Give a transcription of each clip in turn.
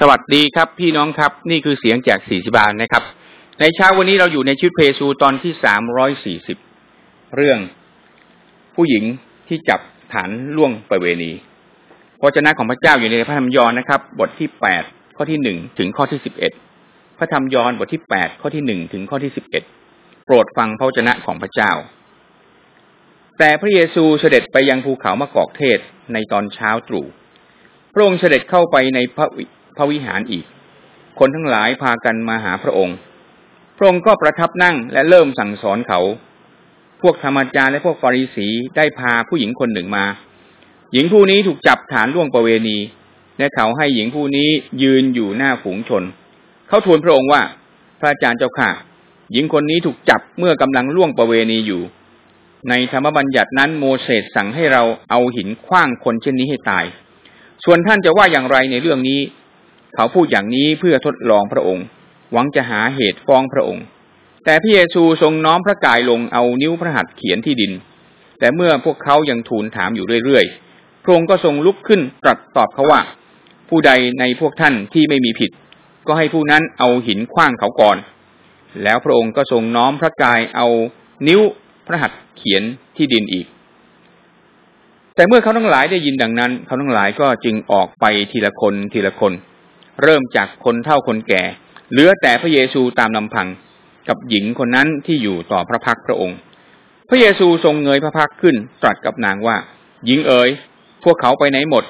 สวัสดีครับพี่น้องครับ นี่คือเสียงจากสี่สิบาลนะครับ ในเช้าวันนี้เราอยู่ในชุดเพซูตอนที่สามร้อยสี่สิบเรื่องผู้หญิงที่จับฐานล่วงประเวณีพระเจ้าของพระเจ้าอยู่ในพระธรรมยอนนะครับ บทที่แปดข้อที่หนึ่งถึงข้อที่สิบเอ็ดพระธรรมยอนบทที่แปดข้อที่หนึ่งถึงข้อที่สิบเอ็ดโปรดฟังพระเจ้าของพระเจ้า แต่พระเยซูเสด็จไปยังภูเขามะกอกเทศในตอนเช้าตรู่พระองค์เสด็จเข้าไปในพระ พระวิหารอีก คนทั้งหลายพากันมาหาพระองค์ พระองค์ก็ประทับนั่งและเริ่มสั่งสอนเขา พวกธรรมจารย์และพวกฟาริสีได้พาผู้หญิงคนหนึ่งมา หญิงผู้นี้ถูกจับฐานล่วงประเวณี และเขาให้หญิงผู้นี้ยืนอยู่หน้าฝูงชน เขาทูลพระองค์ว่า พระอาจารย์เจ้าค่ะหญิงคนนี้ถูกจับเมื่อกำลังล่วงประเวณีอยู่ ในธรรมบัญญัตินั้นโมเสสสั่งให้เราเอาหินคว้างคนเช่นนี้ให้ตาย ส่วนท่านจะว่าอย่างไรในเรื่องนี้ เขาพูดอย่างนี้เพื่อทดลองพระองค์ หวังจะหาเหตุฟ้องพระองค์ แต่พระเยซูทรงน้อมพระกายลงเอานิ้วพระหัตถ์เขียนที่ดิน แต่เมื่อพวกเขายังทูลถามอยู่เรื่อยๆ พระองค์ก็ทรงลุกขึ้นตรัสตอบเขาว่า ผู้ใดในพวกท่านที่ไม่มีผิด ก็ให้ผู้นั้นเอาหินคว้างเขาก่อน แล้วพระองค์ก็ทรงน้อมพระกายเอานิ้วพระหัตถ์เขียนที่ดินอีกแต่เมื่อเขาทั้งหลายได้ยินดังนั้น เขาทั้งหลายก็จึงออกไปทีละคนทีละคน เริ่มจากคนเท่าคนแก่ เหลือแต่พระเยซูตามลำพัง กับหญิงคนนั้นที่อยู่ต่อพระพักพระองค์ พระเยซูทรงเงยพระพักขึ้นตรัสกับนางว่า หญิงเอ๋ยพวกเขาไปไหนหมด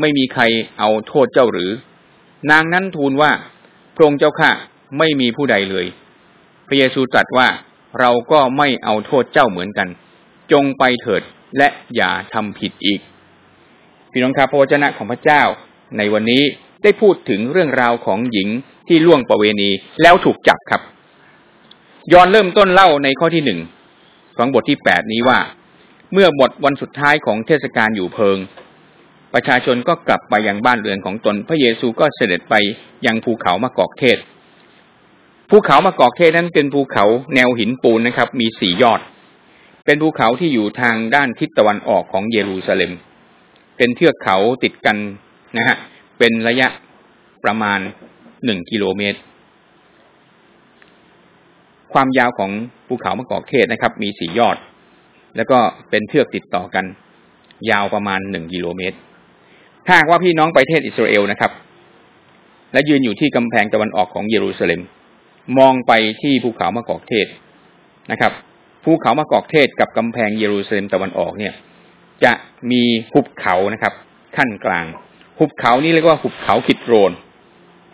ไม่มีใครเอาโทษเจ้าหรือ นางนั้นทูลว่าพระองค์เจ้าข้าไม่มีผู้ใดเลย พระเยซูตรัสว่าเราก็ไม่เอาโทษเจ้าเหมือนกัน จงไปเถิดและอย่าทำผิดอีก พี่น้องครับพระวจนะของพระเจ้าในวันนี้ ได้พูดถึงเรื่องราวของหญิงที่ล่วงประเวณีแล้วถูกจับครับย้อนเริ่มต้นเล่าในข้อที่หนึ่งของบทที่แปดนี้ว่า เมื่อหมดวันสุดท้ายของเทศกาลอยู่เพิง ประชาชนก็กลับไปยังบ้านเรือนของตน พระเยซูก็เสด็จไปยังภูเขามะกอกเทศ ภูเขามะกอกเทศนั้นเป็นภูเขาแนวหินปูนนะครับ มีสี่ยอด เป็นภูเขาที่อยู่ทางด้านทิศตะวันออกของเยรูซาเล็ม เป็นเทือกเขาติดกันนะฮะ เป็นระยะประมาณหนึ่งกิโลเมตร ความยาวของภูเขามะกอกเทศนะครับ มีสี่ยอด แล้วก็เป็นเทือกติดต่อกัน ยาวประมาณหนึ่งกิโลเมตร ถ้าว่าพี่น้องไปเทศอิสราเอลนะครับ และยืนอยู่ที่กำแพงตะวันออกของเยรูซาเล็ม มองไปที่ภูเขามะกอกเทศนะครับภูเขามะกอกเทศกับกำแพงเยรูซาเล็มตะวันออกเนี่ย จะมีหุบเขานะครับ ขั้นกลาง หุบเขานี้เรียกว่าหุบเขาคิดโรน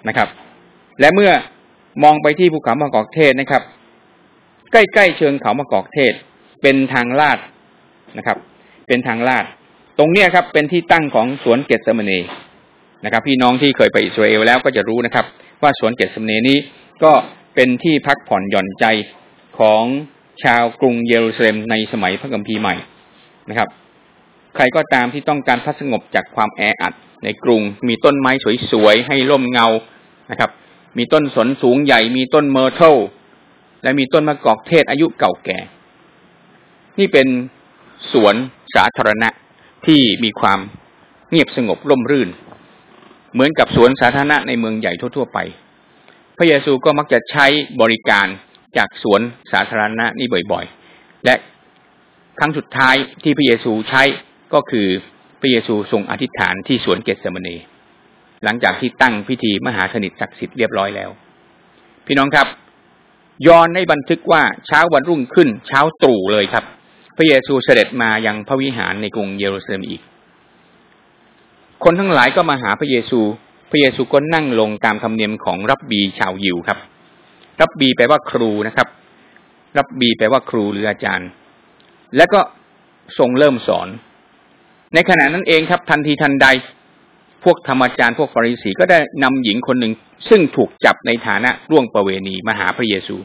นะครับ และเมื่อมองไปที่ภูเขามะกอกเทศนะครับ ใกล้ๆเชิงเขามะกอกเทศ เป็นทางลาดนะครับ เป็นทางลาด ตรงเนี้ยครับ เป็นที่ตั้งของสวนเกตสมเนนะครับ พี่น้องที่เคยไปอิสราเอลแล้วก็จะรู้นะครับ ว่าสวนเกตสมเนนี้ก็เป็นที่พักผ่อนหย่อนใจของชาวกรุงเยรูซาเล็มในสมัยพระกัมภีใหม่นะครับ ใครก็ตามที่ต้องการพักสงบจากความแออัด ในกรุง มีต้นไม้สวยๆให้ร่มเงานะครับ มีต้นสนสูงใหญ่ มีต้นเมอร์เทลและมีต้นมะกอกเทศอายุเก่าแก่ นี่เป็นสวนสาธารณะที่มีความเงียบสงบร่มรื่น เหมือนกับสวนสาธารณะในเมืองใหญ่ทั่วๆไป พระเยซูก็มักจะใช้บริการจากสวนสาธารณะนี้บ่อยๆ และครั้งสุดท้ายที่พระเยซูใช้ ก็คือพระเยซูทรงอธิษฐานที่สวนเกตเซมนีหลังจากที่ตั้งพิธีมหาสนิทศักดิ์สิทธิ์เรียบร้อยแล้ว พี่น้องครับ ยอนในบันทึกว่าเช้าวันรุ่งขึ้นเช้าตรู่เลยครับ พระเยซูเสด็จมายังพระวิหารในกรุงเยรูซาเล็มอีก คนทั้งหลายก็มาหาพระเยซู พระเยซูก็นั่งลงตามธรรมเนียมของรับบีชาวยิวครับ รับบีแปลว่าครูนะครับ รับบีแปลว่าครูหรืออาจารย์ และก็ทรงเริ่มสอน ในขณะนั้นเองครับทันทีทันใด พวกธรรมจารย์พวกฟาริสีก็ได้นำหญิงคนหนึ่ง ซึ่งถูกจับในฐานะร่วงประเวณีมาหาพระเยซู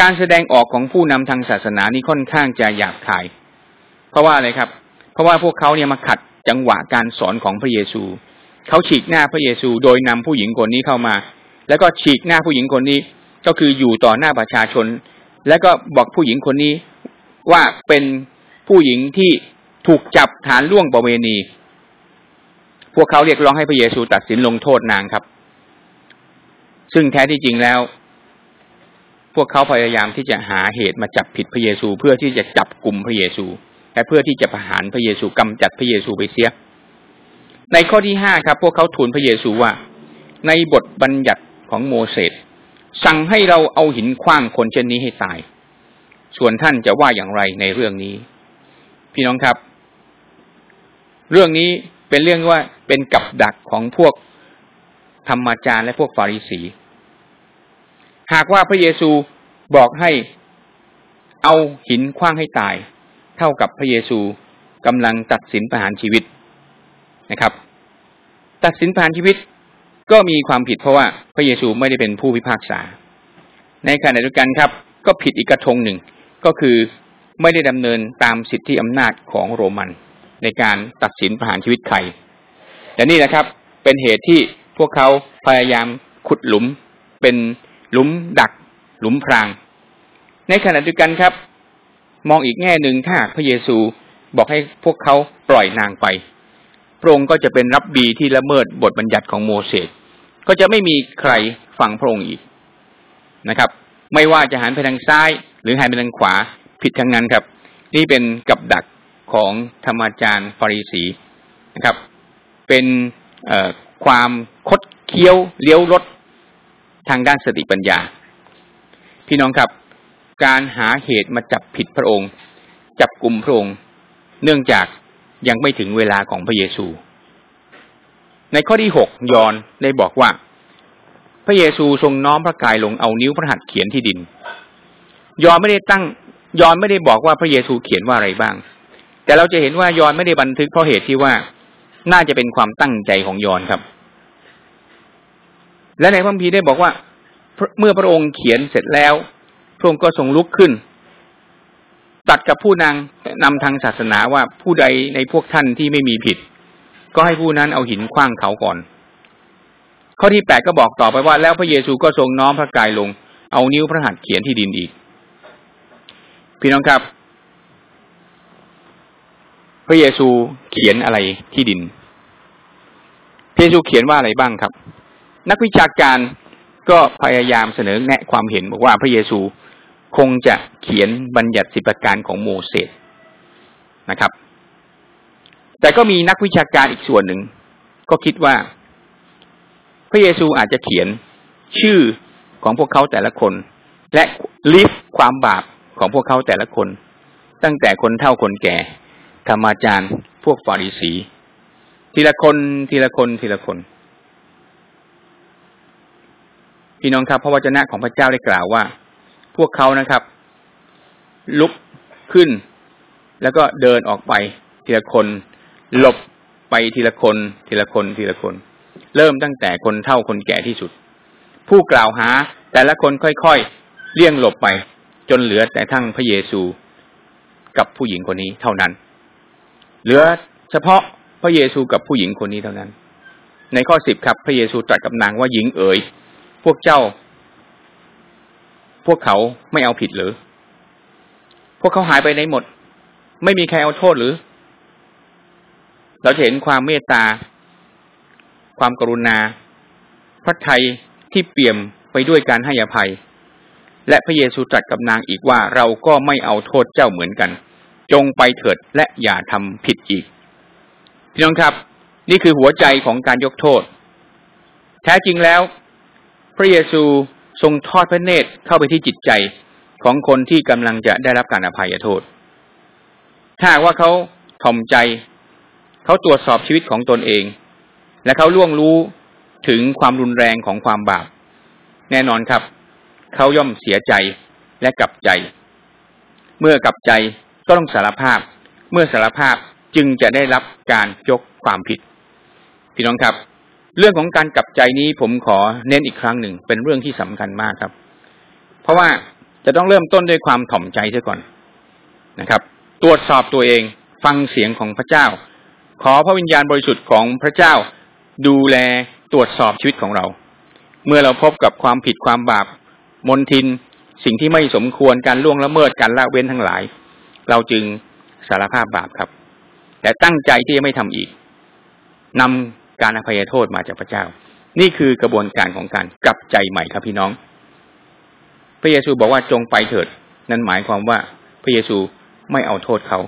การแสดงออกของผู้นำทางศาสนานี้ค่อนข้างจะหยาบคาย เพราะว่าอะไรครับ เพราะว่าพวกเขาเนี่ยมาขัดจังหวะการสอนของพระเยซู เขาฉีกหน้าพระเยซู โดยนำผู้หญิงคนนี้เข้ามา แล้วก็ฉีกหน้าผู้หญิงคนนี้ก็คืออยู่ต่อหน้าประชาชน แล้วก็บอกผู้หญิงคนนี้ว่าเป็นผู้หญิงที่ ถูกจับฐานล่วงประเวณี พวกเขาเรียกร้องให้พระเยซูตัดสินลงโทษนางครับ ซึ่งแท้ที่จริงแล้ว พวกเขาพยายามที่จะหาเหตุมาจับผิดพระเยซู เพื่อที่จะจับกลุ่มพระเยซู และเพื่อที่จะประหารพระเยซูกำจัดพระเยซูไปเสีย ในข้อที่ห้าครับ พวกเขาทูลพระเยซูว่า ในบทบัญญัติของโมเสสสั่งให้เราเอาหินคว้างคนเช่นนี้ให้ตาย ส่วนท่านจะว่าอย่างไรในเรื่องนี้ พี่น้องครับ เรื่องนี้เป็นเรื่องว่าเป็นกับดักของพวกธรรมจารย์และพวกฟาริสี หากว่าพระเยซูบอกให้เอาหินคว้างให้ตาย เท่ากับพระเยซูกำลังตัดสินประหารชีวิตนะครับ ตัดสินประหารชีวิตก็มีความผิดเพราะว่าพระเยซูไม่ได้เป็นผู้พิพากษา ในขณะเดียวกันครับ ก็ผิดอีกกระทงหนึ่งก็คือไม่ได้ดำเนินตามสิทธิอำนาจของโรมัน ในการตัดสินประหารชีวิตใครแต่นี่แหละครับ เป็นเหตุที่พวกเขาพยายามขุดหลุม เป็นหลุมดัก หลุมพราง ในขณะเดียวกันครับ มองอีกแง่หนึ่งถ้าพระเยซูบอกให้พวกเขาปล่อยนางไปพระองค์ก็จะเป็นรับบีที่ละเมิดบทบัญญัติของโมเสสก็จะไม่มีใครฟังพระองค์อีกนะครับ ไม่ว่าจะหันไปทางซ้าย หรือหันไปทางขวาผิดทางนั้นครับ นี่เป็นกับดัก ของธรรมจารย์ฟาริสีนะครับ เป็นความคดเคี้ยวเลี้ยวรถทางด้านสติปัญญา พี่น้องครับ การหาเหตุมาจับผิดพระองค์ จับกลุ่มพระองค์ เนื่องจากยังไม่ถึงเวลาของพระเยซู ในข้อที่หกยอนได้บอกว่า พระเยซูทรงน้อมพระกายลงเอานิ้วพระหัตถ์เขียนที่ดิน ยอนไม่ได้ตั้งยอนไม่ได้บอกว่าพระเยซูเขียนว่าอะไรบ้าง แต่เราจะเห็นว่ายอนไม่ได้บันทึกเพราะเหตุที่ว่าน่าจะเป็นความตั้งใจของยอนครับ และในพระคัมภีได้บอกว่า เมื่อพระองค์เขียนเสร็จแล้วพระองค์ก็ทรงลุกขึ้นตัดกับผู้นางนำทางศาสนาว่าผู้ใดในพวกท่านที่ไม่มีผิด ก็ให้ผู้นั้นเอาหินคว้างเขาก่อน ข้อที่แปดก็บอกต่อไปว่า แล้วพระเยซูก็ทรงน้อมพระกายลง เอานิ้วพระหัตถ์เขียนที่ดินอีก พี่น้องครับ พระเยซูเขียนอะไรที่ดิน พระเยซูเขียนว่าอะไรบ้างครับ นักวิชาการก็พยายามเสนอแนะความเห็นบอกว่าพระเยซูคงจะเขียนบัญญัติสิบประการของโมเสสนะครับ แต่ก็มีนักวิชาการอีกส่วนหนึ่ง ก็คิดว่า พระเยซูอาจจะเขียนชื่อของพวกเขาแต่ละคน และลิสต์ความบาปของพวกเขาแต่ละคน ตั้งแต่คนเท่าคนแก่ ธรรมาจารย์ พวกฟาริสี ทีละคนทีละคนทีละคน พี่น้องครับพระวจนะของพระเจ้าได้กล่าวว่า พวกเขานะครับ ลุกขึ้น แล้วก็เดินออกไป ทีละคน หลบไปทีละคน ทีละคนทีละคน เริ่มตั้งแต่คนเท่าคนแก่ที่สุด ผู้กล่าวหาแต่ละคนค่อยๆเลี่ยงหลบไป จนเหลือแต่ทั้งพระเยซูกับผู้หญิงคนนี้เท่านั้น เหลือเฉพาะพระเยซูกับผู้หญิงคนนี้เท่านั้น ในข้อสิบครับ พระเยซูตรัสกับนางว่าหญิงเอ๋ยพวกเจ้า พวกเขาไม่เอาผิดหรือ พวกเขาหายไปไหนหมด ไม่มีใครเอาโทษหรือ เราจะเห็นความเมตตา ความกรุณา พระทัยที่เปี่ยมไปด้วยการให้อภัย และพระเยซูตรัสกับนางอีกว่าเราก็ไม่เอาโทษเจ้าเหมือนกัน จงไปเถิดและอย่าทำผิดอีก พี่น้องครับ นี่คือหัวใจของการยกโทษ แท้จริงแล้ว พระเยซูทรงทอดพระเนตรเข้าไปที่จิตใจของคนที่กำลังจะได้รับการอภัยโทษ ถ้าว่าเขาถ่อมใจ เขาตรวจสอบชีวิตของตนเอง และเขาล่วงรู้ถึงความรุนแรงของความบาป แน่นอนครับ เขาย่อมเสียใจและกลับใจ เมื่อกลับใจ ก็ต้องสารภาพ เมื่อสารภาพจึงจะได้รับการยกความผิด พี่น้องครับ เรื่องของการกลับใจนี้ผมขอเน้นอีกครั้งหนึ่งเป็นเรื่องที่สำคัญมากครับ เพราะว่าจะต้องเริ่มต้นด้วยความถ่อมใจเสียก่อนนะครับ ตรวจสอบตัวเองฟังเสียงของพระเจ้า ขอพระวิญญาณบริสุทธิ์ของพระเจ้า ดูแลตรวจสอบชีวิตของเรา เมื่อเราพบกับความผิดความบาปมนทิน สิ่งที่ไม่สมควรการล่วงละเมิดการละเว้นทั้งหลาย เราจึงสารภาพบาปครับ แต่ตั้งใจที่จะไม่ทำอีกนำการอภัยโทษมาจากพระเจ้า นี่คือกระบวนการของการกลับใจใหม่ครับพี่น้อง พระเยซูบอกว่าจงไปเถิด นั่นหมายความว่าพระเยซูไม่เอาโทษเขา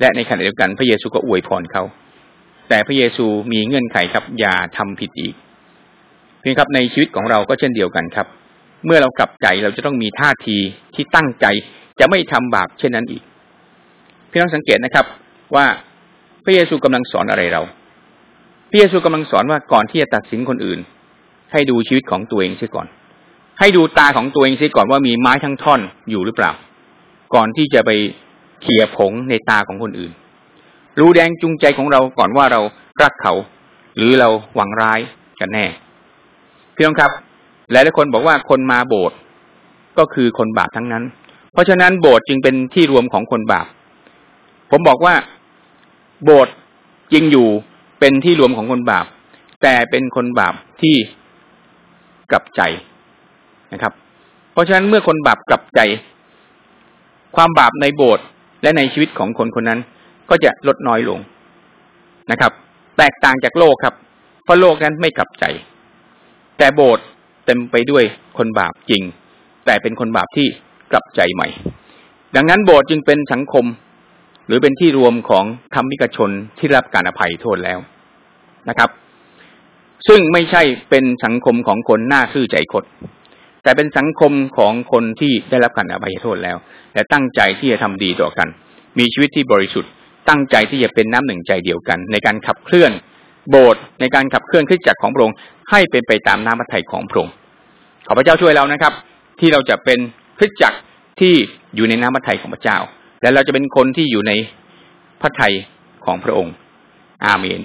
และในขณะเดียวกันพระเยซูก็อวยพรเขา แต่พระเยซูมีเงื่อนไขครับ อย่าทำผิดอีก เพียงครับในชีวิตของเราก็เช่นเดียวกันครับ เมื่อเรากลับใจเราจะต้องมีท่าทีที่ตั้งใจจะไม่ทำบาปเช่นนั้นอีก พี่น้องสังเกตนะครับ ว่าพระเยซูกำลังสอนอะไรเรา พระเยซูกำลังสอนว่าก่อนที่จะตัดสินคนอื่น ให้ดูชีวิตของตัวเองเสียก่อน ให้ดูตาของตัวเองเสียก่อนว่ามีไม้ทั้งท่อนอยู่หรือเปล่า ก่อนที่จะไปเขี่ยผงในตาของคนอื่น รู้แดงจูงใจของเราก่อนว่าเรารักเขา หรือเราหวังร้ายกันแน่พี่น้องครับ หลายหลายคนบอกว่าคนมาโบสถ์ก็คือคนบาปทั้งนั้น เพราะฉะนั้นโบสถ์จึงเป็นที่รวมของคนบาป ผมบอกว่าโบสถ์จริงอยู่เป็นที่รวมของคนบาป แต่เป็นคนบาปที่กลับใจนะครับ เพราะฉะนั้นเมื่อคนบาปกลับใจ ความบาปในโบสถ์และในชีวิตของคนคนนั้น ก็จะลดน้อยลงนะครับ แตกต่างจากโลกครับ เพราะโลกนั้นไม่กลับใจ แต่โบสถ์เต็มไปด้วยคนบาปจริง แต่เป็นคนบาปที่กลับใจใหม่ ดังนั้นโบสถ์จึงเป็นสังคม หรือเป็นที่รวมของธรรมิกชนที่รับการอภัยโทษแล้วนะครับ ซึ่งไม่ใช่เป็นสังคมของคนหน้าซื่อใจคดแต่เป็นสังคมของคนที่ได้รับการอภัยโทษแล้ว และตั้งใจที่จะทำดีต่อกัน มีชีวิตที่บริสุทธิ์ ตั้งใจที่จะเป็นน้ำหนึ่งใจเดียวกัน ในการขับเคลื่อนโบสถ์ในการขับเคลื่อนขึ้นจากของพระองค์ให้เป็นไปตามน้ำพระทัยของพระองค์ขอพระเจ้าช่วยเรานะครับ ที่เราจะเป็นคริสตจักรที่อยู่ในน้ำพระทัยของพระเจ้า และเราจะเป็นคนที่อยู่ในพระทัยของพระองค์ อาเมน